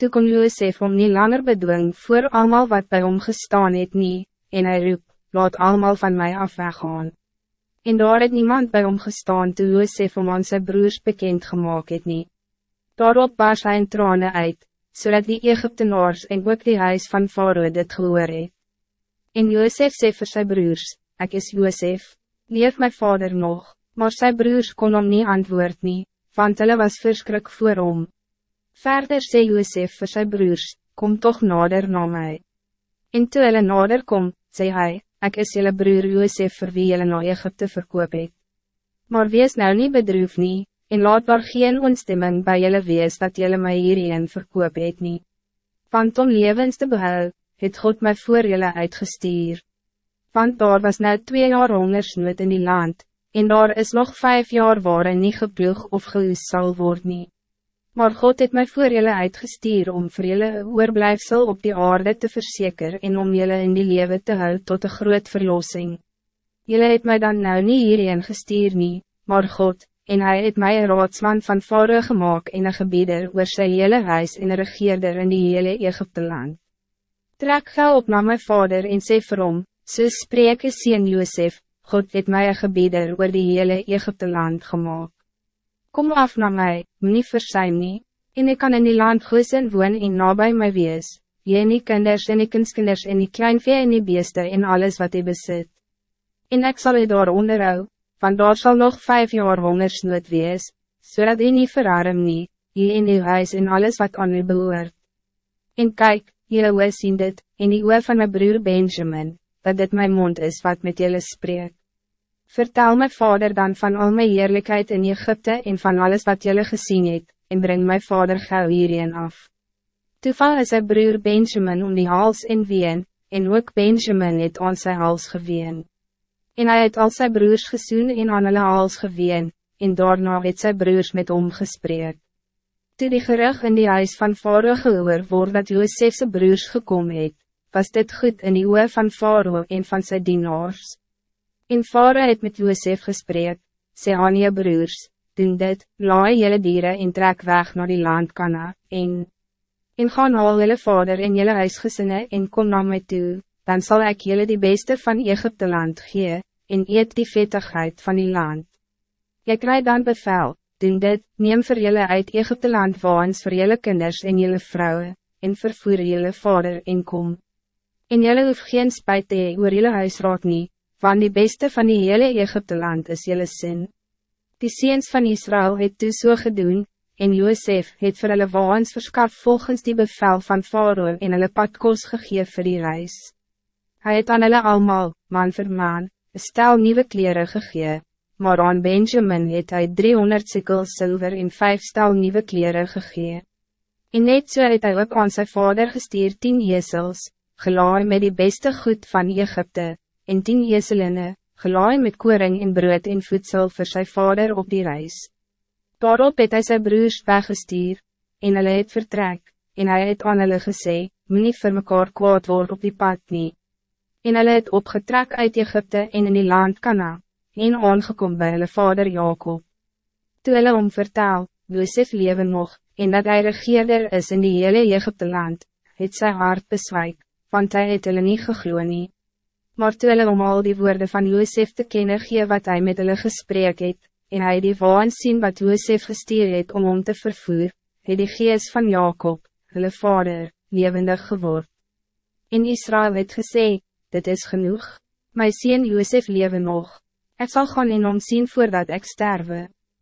Toe kon Josef om niet langer bedwing voor allemaal wat bij hom gestaan het nie, en hij roep, laat allemaal van mij af weggaan. En daar het niemand bij hom gestaan toe Josef om aan sy broers bekend gemaakt het nie. Daarop baas hy in trane uit, zodat die Egyptenaars en ook die huis van Faroe dit gehoor het. En Josef sê vir sy broers, ik is Josef, leef mijn vader nog, maar sy broers kon hom nie antwoord nie, want hulle was verskrik voor hom. Verder sê Josef vir sy broers, kom toch nader na mij. En toe hulle nader kom, sê hy, ek is jylle broer Josef vir wie jylle na Egypte verkoop het. Maar wees nou niet bedroef nie, en laat daar geen onstemming bij jylle wees dat jylle my hierheen verkoop het nie. Want om levens te behou, het God my voor jylle uitgestuur. Want daar was nou twee jaar hongersnood in die land, en daar is nog vijf jaar waarin nie geploeg of geoes sal word nie. Maar God het mij voor jullie uitgestuur om voor jullie oorblijfsel op die aarde te verzekeren en om jullie in die leven te houden tot een groot verlossing. Jullie het mij dan nou niet hierheen gestuur nie, maar God, en hij het mij een raadsman van vore gemaakt in een gebieder waar sy hele huis en een regeerder in die hele Egypte land. Trek gauw op naar mijn vader en sê vir hom, so spreek is sien Josef, God het mij een gebieder waar die hele Egypte land gemaakt. Kom af naar mij, niet versuim nie, en ik kan in die land goeien woon en nabij my wees, jy en die kinders en die kindskinders en die kleinvee en die beeste en alles wat jy besit. En ik zal je daar onderhou, want daar sal nog vijf jaar hongersnood wees, zodat so jy nie verarm nie, jy en die huis en alles wat aan u behoort. En kijk, jylle oor sien dit, en die oor van mijn broer Benjamin, dat dit mijn mond is wat met jullie spreekt. Vertel mijn vader dan van al mijn heerlijkheid in Egypte en van alles wat jullie gezien het, en breng mijn vader gauw hierheen af. Toeval is zijn broer Benjamin om die hals in ween, en ook Benjamin het aan zijn hals geween. En hij het al zijn broers gesoen en aan hulle hals geween, en daarna het zijn broers met hom gesprek. Toe die gerug in die huis van vader gehoor word dat Joosefse broers gekomen het, was dit goed in die oor van Faroe en van zijn dienaars. En Farao het met Josef gesprek, sê aan je broers, doen dit, laai jylle dieren en trek weg naar die land Kana, en, en gaan al jylle vader en jylle huisgesinne en kom na my toe, dan zal ik jullie die beste van Egypte land gee, en eet die vettigheid van die land. Jy krijg dan bevel, doen dit, neem vir jylle uit Egypte land waans vir jylle kinders en jylle vrouwen, en vervoer jylle vader en kom. En jylle hoef geen spijt te oor jylle huisraad nie, van die beste van die hele Egypte land is jylle sin. Die seens van Israël het toe so gedoen, en Josef het vir hulle waans verskaf volgens die bevel van Faroe en hulle padkos gegeef vir die reis. Hij het aan hulle almal, man vir man, een stel nieuwe kleren gegee, maar aan Benjamin het hy 300 sikkel zilver en 5 stel nieuwe kleren gegee. En net so het hy ook aan sy vader gestuur 10 jesels, gelaai met die beste goed van Egypte, en tien jeselinne, gelaai met koring en brood en voedsel voor zijn vader op die reis. Daarop het hy sy broers weggestuur, en hulle het vertrek, en hy het aan hulle gesê, moet nie vir mekaar kwaad word op die pad nie. En hulle het opgetrek uit Egypte en in die land Kana, en aangekom by hulle vader Jacob. Toe hulle om vertel, Josef leven nog, en dat hij regeerder is in die hele Egypte land, het sy hart bezwijk, want hij het hulle nie gegloe nie maar toe hulle om al die woorden van Josef te kennen gee wat hij met hulle gesprek het, en hy die waan sien wat Josef gestuur het om om te vervoer, het die gees van Jacob, hulle vader, levendig geword. In Israël het gesê, dit is genoeg, my sien Josef leven nog, ik zal gaan in om zien voordat ik sterwe.